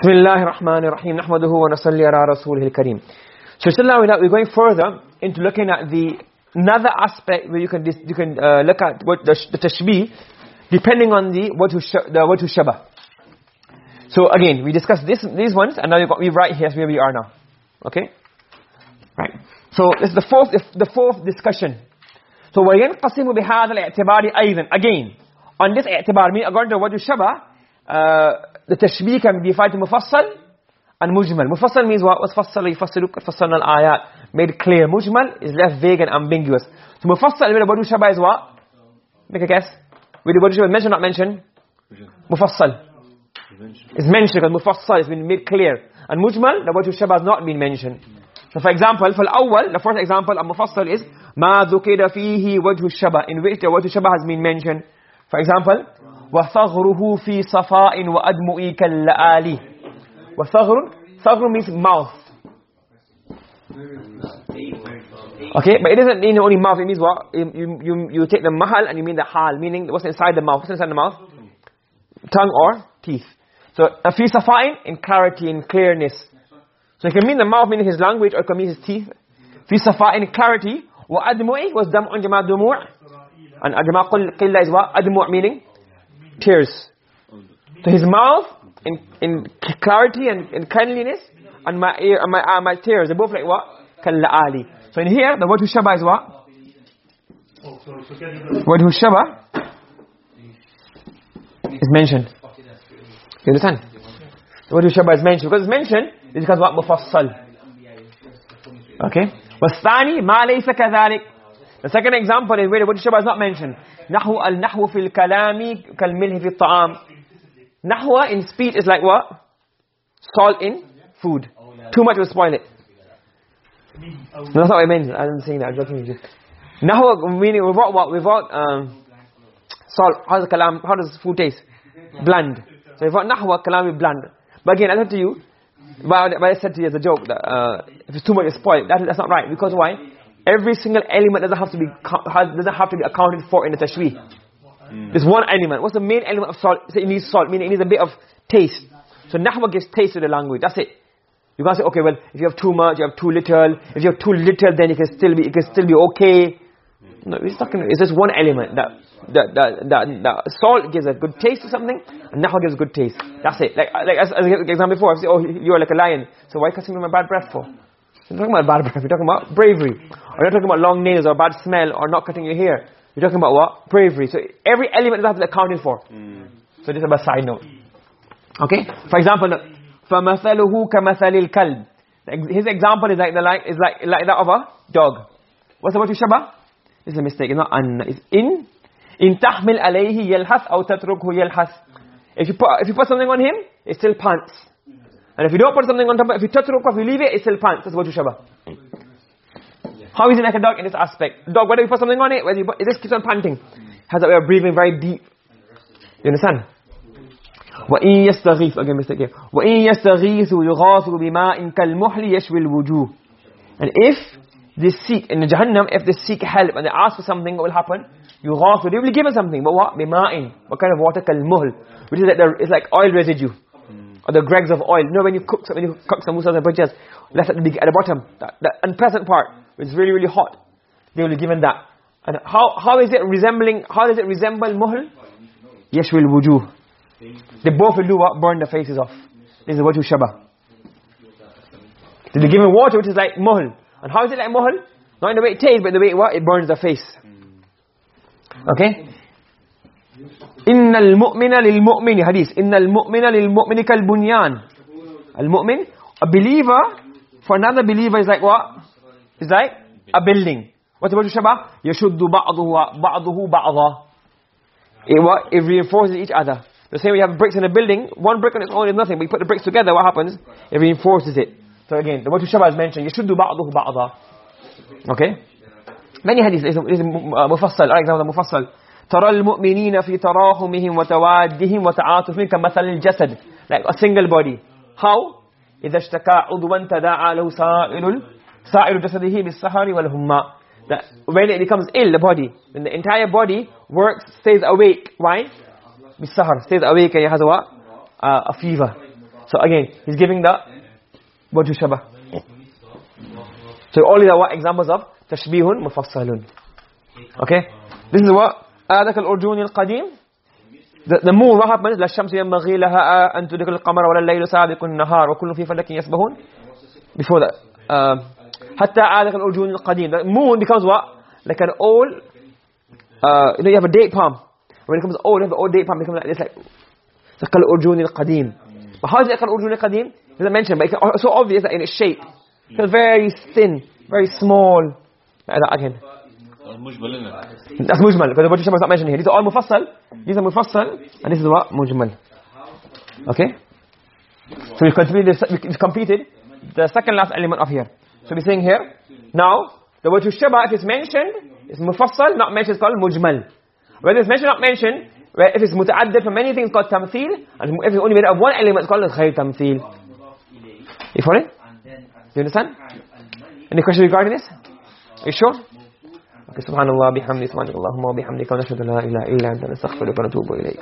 Bismillah ar-Rahman ar-Rahim. Nahmaduhu wa nasalli ala rasulihil kareem. So inshallah we're going further into looking at the another aspect where you can you can uh, look at what the, the tashbih depending on the what to the what to shabah. So again, we discussed this these ones and now we got we right here where we are now. Okay? Right. So this is the fourth the fourth discussion. So wa yanqasimu bi hadha al-i'tibari aidan. Again, on this i'tibar meaning according to what you shabah uh, the tashbih can be divided mufassal and mujmal. Mufassal means what? was fassal yufassilu fassalna al-ayat. Made clear. Mujmal is left vague and ambiguous. So mufassal with wajhu shaba is what? Make a guess. With wajhu shaba mentioned not mentioned? Mufassal. It's mentioned because mufassal has been made clear. And mujmal, the wajhu shaba has not been mentioned. So for example, for al-awwal, the first example of mufassal is ma dhukira in which the wajhu shaba has been mentioned. For example, وَثَغْرُهُ فِي صَفَاءٍ وَأَدْمُئِ كَاللَّآلِ وَثَغْرٌ ثَغْرٌ means mouth. Okay, but it doesn't mean only mouth, it means what? You, you, you take the mahal and you mean the hal, meaning what's inside the mouth. What's inside the mouth? Tongue or teeth. So, fi safa'in, in clarity, in clearness. So it can mean the mouth, meaning his language, or it can mean his teeth. Fi safa'in, in clarity. وَأَدْمُئِ was dam'un jama' dumu' and jama' qilla is what? Admu' meaning? tears. To his mouth in in clarity and in kindliness and my ear and my uh, my tears—they both like what? So in here the word hushaba is what? Oh, so, so word hushaba is mentioned. You understand? The word hushaba is mentioned. Because it's mentioned is because what? Mufassal. Okay? Wasani ma laysa kadhalik. The second example is where the Buddhist Shabbat is not mentioned. Nahwu al-nahwu fil kalami kal milhi fil ta'am. Nahwa in speech is like what? Salt in food. Too much will spoil it. No, that's not what I meant. I'm saying that. I'm joking with you. Nahwa meaning without what? Without um, salt. How does, kalam, how does food taste? Bland. So without nahwa, kalam is bland. But again, I said to you, but I said to you as a joke that uh, if it's too much, it's spoiled. That, that's not right. Because why? Every single element doesn't have to be doesn't have to be accounted for in the tashbih. Mm. There's one element. What's the main element of salt? It needs salt, meaning it needs a bit of taste. So nahwa gives taste to the language. That's it. You can't say, okay, well, if you have too much, you have too little. If you have too little, then it can still be, it can still be okay. No, it's talking. It's just one element that that that that, that salt gives a good taste to something, and nahwa gives good taste. That's it. Like like as, as example before, I say, oh, you are like a lion. So why cussing me my bad breath for? You're talking about bad breath. You're talking about bravery. Or you're talking about long nails or bad smell or not cutting your hair. You're talking about what? Bravery. So every element is accounted for. Mm. So this is a side note. Okay? For example, فَمَثَلُهُ كَمَثَلِ الْكَلْبِ His example is like the like is like like that of a dog. What's the word shabah? It's a mistake. It's not anna. It's in. In tahmil alayhi yalhas aw tatrukhu yalhas. If you put if you put something on him, it still pants. And if you don't put something on top, if you tatrukhu, if you leave it, it still pants. That's what shabah. How is it like a dog in this aspect? Dog, whether you put something on it, whether you put, it just keeps on panting. Has a way of breathing very deep. You understand? وَإِن يَسْتَغِيثُ Again, mistake here. وَإِن يَسْتَغِيثُ يُغَاثُ بِمَاءٍ كَالْمُحْلِ يَشْوِي الْوُجُوهِ And if they seek, in the Jahannam, if they seek help and they ask for something, what will happen? يُغَاثُ They will be given something. But what? بِمَاءٍ What kind of water? كَالْمُحْلِ Which is like, the, it's like oil residue. Or the dregs of oil. You know when you cook, when you cook some musas and bhajjas, left at the, at the bottom, that, that unpleasant part, it's really, really hot. They will be given that. And how, how is it resembling, how does it resemble muhl? Yashwil wujuh. They both will do what? Burn the faces off. This is what you shabah. They give him water which is like muhl. And how is it like muhl? Not in the way it tastes, but the way it, what? It burns the face. Okay? إن المؤمن للمؤمن hadith إن المؤمن للمؤمن كالبنيان المؤمن a believer for another believer is like what it's like a building what's the word shabah يشد بعضه بعضه بعضا it what it reinforces each other the same way you have bricks in a building one brick on its own is nothing but you put the bricks together what happens it reinforces it so again the word shabah is mentioned يشد بعضه بعضا okay many hadiths is, is mufassal example mufassal ترى المؤمنين في تراحمهم وتوادهم وتعاطفهم كمثل الجسد like a single body how إذا اشتكى عضوا تداعى له سائر سائر جسده بالسهر والهمة when it becomes ill the body then the entire body works stays awake why بالسهر stays awake and it has a what uh, a fever so again he's giving the wajhu shabah so all these are what examples of tashbihun mufassalun okay this is what adak al-urjun al-qadim the, the moon what happens la shamsu yanbaghi laha an tudrika al-qamara wa al-laylu sabiqu an-nahar wa kullu fi falakin yasbahun before that uh, hatta adak al-urjun al-qadim the moon becomes what? Like an old uh, you know you have a date palm. When it becomes old the old date palm. Becomes like this like kal urjun al-qadim but how is it kal urjun al-qadim is it mentioned but it's so obvious that in its shape. It's very thin very small. Again that's mujmal. Because what you not mentioned here. These are all mufassal. These are mufassal and this is what? Mujmal. Okay? So we completed completed the second last element of here. So we're saying here now the word shaba if it's mentioned it's mufassal not mentioned it's called mujmal. Whether it's mentioned not mentioned where if it's mutaaddid for many things called tamthil and if it's only made of one element it's called ghayr tamthil. You follow Do you understand? Any question regarding this? Are you sure سبحان الله بحمدك سبحانك اللهم وبحمدك ونشهد لا إله إلا أنت نستغفرك ونتوب إليك.